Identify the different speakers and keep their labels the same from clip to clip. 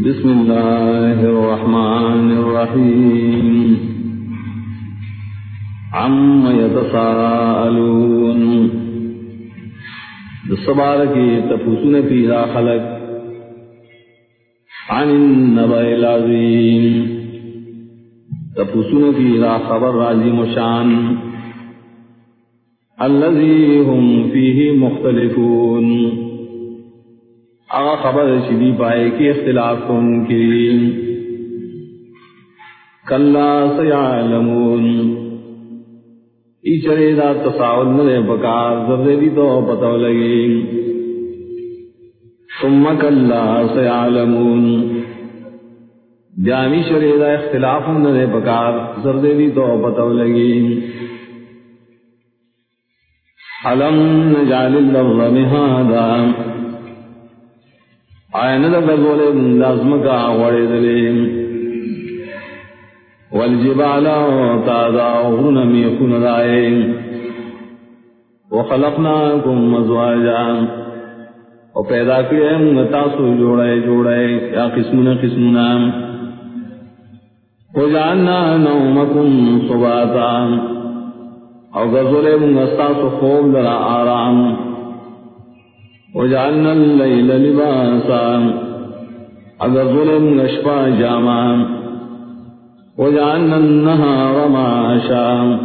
Speaker 1: بسم الله الرحمن الرحيم. عم يتساءلون. بالصبارك تفوسون في ذا خلق. عن النبأ العظيم تفوسون في خبر راجي مشان. الذي هم فيه مختلفون. آغا خبر شدی پائے کی اختلاف کن کی۔ کلا سیعلمون۔ ای چرے دا تصاول نرے بکار، زردے دی تو پتو لگی۔ ثم کلا سیعلمون۔ جامی شرے دا اختلاف نرے بکار، زردے دی تو پتو لگی۔ حلم نجعل اللغ مہادا آئین دا گزولے لازم کا غوڑے دلے۔ والجبالا تازا غرن میخون دائے وخلقناکم مزواجا۔ و پیدا کرے تاسو جوڑے جوڑے۔ یا قسمنا قسمنا وجعلنا نومکم صباتا۔ او گزولے منگستاسو خوب لرا آرام۔ وجعلنا الليل لباسا. اگر ظلم نشپا جاما. وجعلنا النهار معاشا.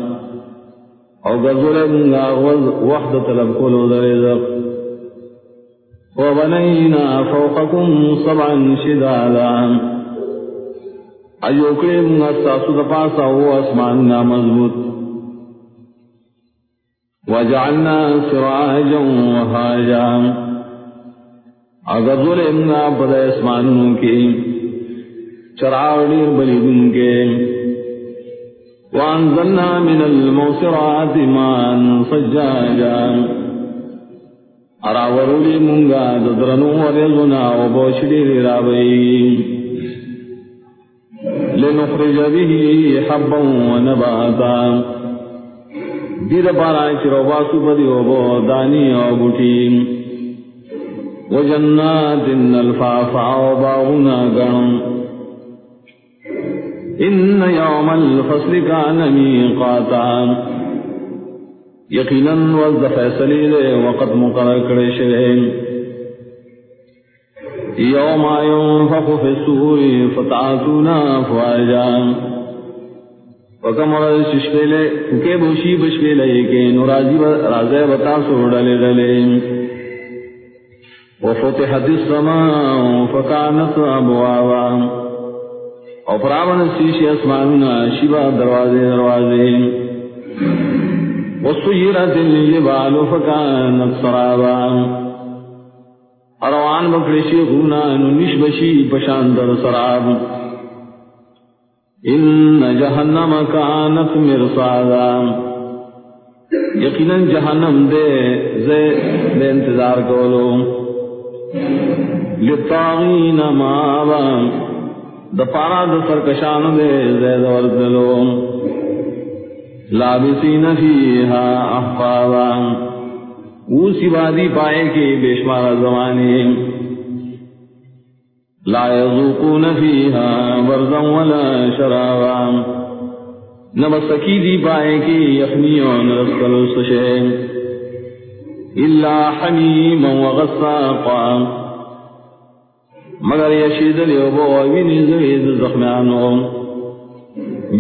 Speaker 1: اگر ظلم ناغوز وحد طلب كل رزق. وبنينا فوقكم سبعا شدادا. ایوکے منگستاسو دپاسا وہ اسماننا مضبوط. وجعلنا سراجا وهاجا اگر ظلمنا پد اسمانوں کی چراوڑی بلیدن کے. وانزلنا من الموسرات مان سجاجا. اراورولی منگا ددرنو ورزنا وبوشری رابئی لنخرج به حبا ونباتا دیر پارا چرو باسو بدی او دانی او بوٹی و جنات الفافا او باغنا گن ان یوم الفصل کان میقاتا یقینا وز فیصلی دے وقت مقرر کرے شرے یوم ينفخ في السور فتعتون افواجا وکمر ششپیلے کے بوشی بشپیلے کے نورازی رازے بتا سو ڈلے ڈلے وفتحت السماء فكانت ابوابا. او پراون سیشی اسماننا شبا دروازے دروازے وسیرت الجبال فكانت سرابا. اروان بکڑشی غونا ننش بشی پشاندر سراب. ان جہنم کانت مرصادا. یقینا جہنم دے زے دے انتظار کولو. لطاغین مابا دپارا د سرکشان دے زے دور دلو لابسین فیہا احقابا اوسی وادی پائے کے کی بیشمار زمانی لا يذوقون فيها بردا ولا شرابا. نبسکی دی پائے کی یخنیون رسکل سشے الا حمیما وغساقا. مگر یشید لیوبو وینی زوید زخمیانو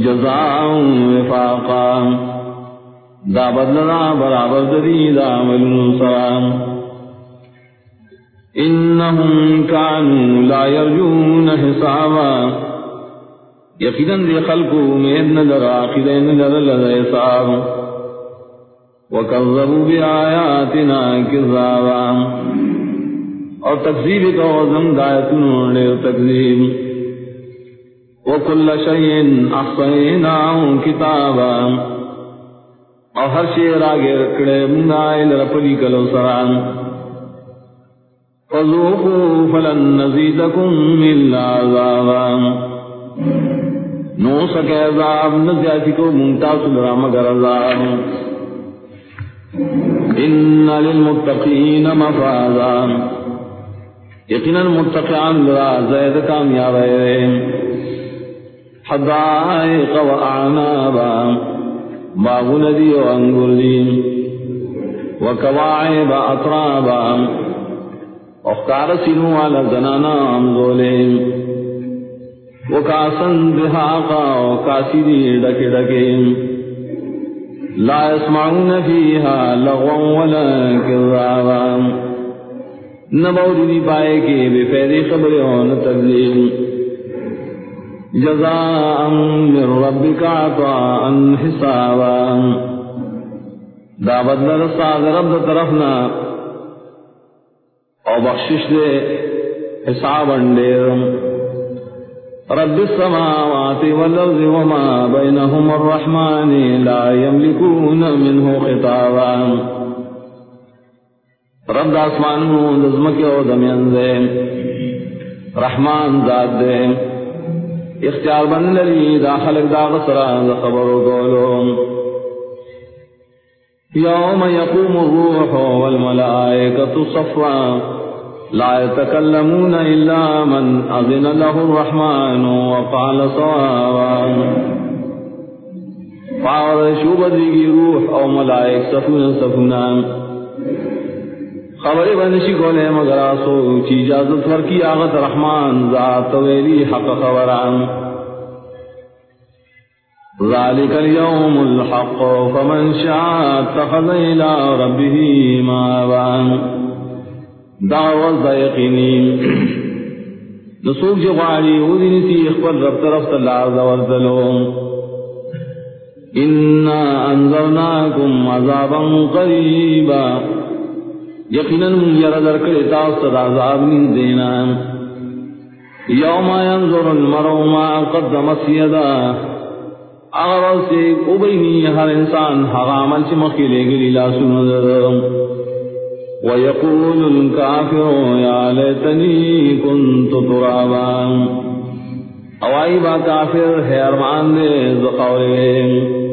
Speaker 1: جزاء وفاقا. دا بدلنا برابر دری عمل سلام. انہم کانو لا یرجون حسابا۔ یقیدن دی خلقو مید ندر آخدین ندر لدر حساب۔ وکذبو بی آیاتنا کذابا۔ اور تکذیب کو زمد آیتنو لے تکذیب۔ وکل شیئن احصیناو کتابا۔ اور ہر شیر آگے رکڑے منگائل رپلی کلو سران۔ فذوقوا فلن نزيدكم إلا عذابا. نو سکے عذاب نزیاتی کو منتاس لرا مگر عذاب. ان للمتقین مفازا. یقینا متقیان لرا زید کامیاب ہے. حدائق و اعنابا. باغ ندی و انگور دی و اطرابا. اختار سنو والا زنانا امزولے و کاسن دہاقا و کاسی دی ڈکے ڈکے۔ لا يسمعون فيها لغوا ولا كذابا نبوری دی پائے کے بے فیدی خبر ہون تبلیغ۔ جزاء من ربک عطاء حسابا۔ دا بدل رساد رب طرفنا او بخشش دے حسابا دیر رب السماوات والارض وما بينهم الرحمن لا يملكون منه خطابا۔ رب آسمان دزمک او دمین دے۔ رحمان ذات دے۔ اختیار بن للی دا خلق دا غسرا دا خبر قولو یوم یقوم الروح والملائکة صفا۔ لا يتكلمون إلا من أذن له الرحمن وقال صوابا. فعور شوبت روح او ملائک صفونا صفونا خبر بنشی گولے مگر آسو چی اجازت ورکی آغت رحمان ذات ویلی حق خبران. ذالک اليوم الحق فمن شاء اتخذ الى ربه مابان دعوز یقینی نسوک جغالی ودنی سی اخبر رب طرف تلعز وردلو انا انذرناکم عذابا قریبا یقیناً من یرا در کرے تاس عذاب من دینا یوم ينظر المرء ما قدمت يدا. اگر سے ابینی ہر انسان ہر عمل سے لے گلی لا سنو درم ويقول الكافر يا ليتني كنت ترابا اوائی با کافر ہے ارمان دے زقورے